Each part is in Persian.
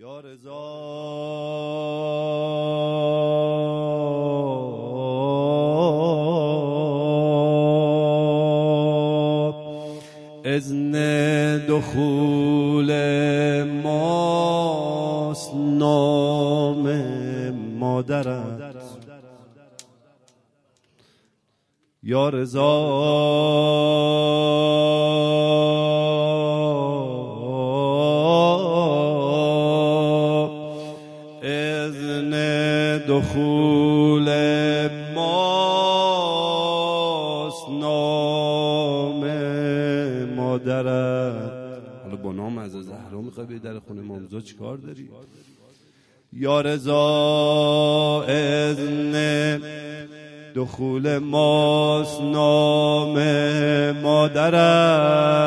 یا رضا. ازن دخول ماست نام مادرت. یا رضا. دخول ماست نام مادرت. حالا با نام از زهرا می‌خوای به در خونه مامزا چیکار داری؟ یا رضا اذن دخول ماست نام مادرت.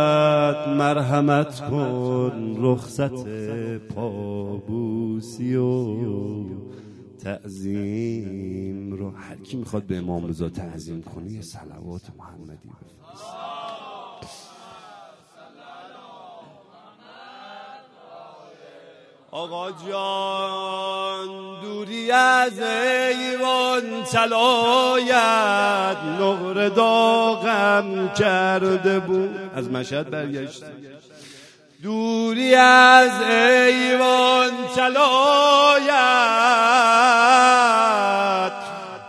مرحمت کن رخصت پابوسی و تعظیم رو هر کی می‌خواد به امام رضا تعظیم کنه یه صلوات محمدی بفرست. آقا جان دوری از ایوان چلایت نقر داغم کرده بود. از مشهد برگشت. دوری از ایوان چلایت.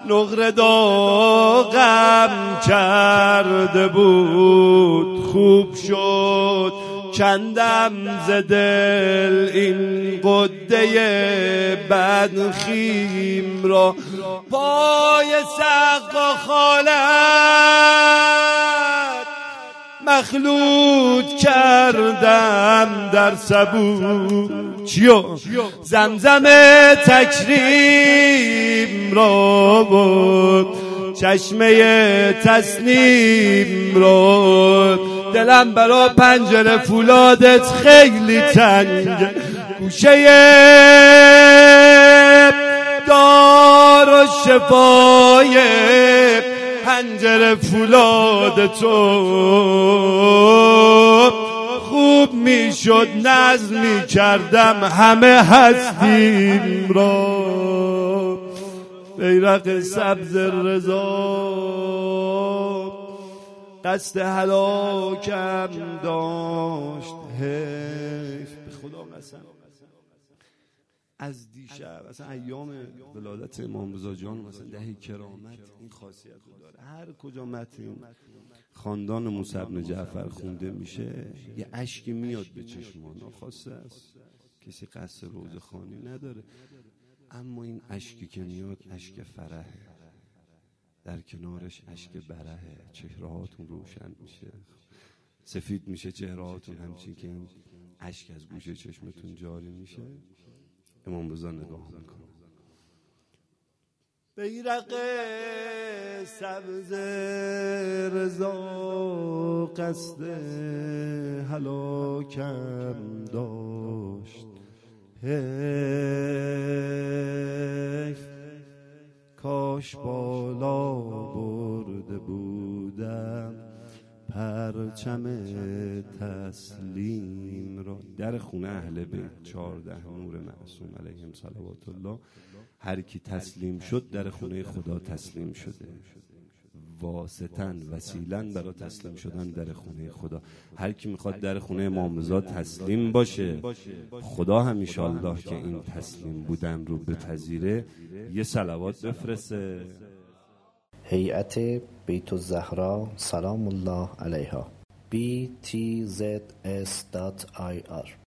نقر داغم کرده بود خوب شد. کندم ز دل این قده بدخیم را. پای سقف و خالت مخلوط کردم در سبو. چیو؟ زمزم تکریم را بود. چشمه تسنیم را دلم برا پنجره فولادت خیلی تنگ. گوشه دار و شفای پنجره فولاد تو. خوب می‌شد نظمی کردم همه هستیم را. بیرق سبز رضا. قصد هلاکم داشت. حیف. به خدا قسم. از دیشب اصلا ایام ولادت امام رضا جان مثلا دهی کرامت این خاصیت رو داره. هر کجا متن خاندان موسی بن جعفر خونده میشه یه اشکی میاد به چشمان خواسته است. کسی قصد روز خانی نداره. اما این اشکی که میاد اشک فرحه در کنارش اشک برهه چهره هاتون روشن میشه. سفید میشه چهره هاتون همچین که این اشک از گوشه چشمتون جاری میشه. امام رضا نگاه می‌کنه. بیرق سبز رضا قصد هلاکم داشت. حیف کاش بالا برده بودم پرچم تسلیم در خونه اهل بیت چهارده نور معصوم علیهم صلوات الله. هر کی تسلیم شد در خونه خدا تسلیم شده. واسطن وسیلن برای تسلیم شدن در خونه خدا. هر کی می‌خواد در خونه امام تسلیم باشه خدا هم الله که این تسلیم بودن رو بپذیره. یه صلوات بفرسته. هیئت بیت الزهرا سلام الله علیها. btzs.ir